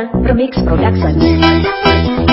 Pharma Productions.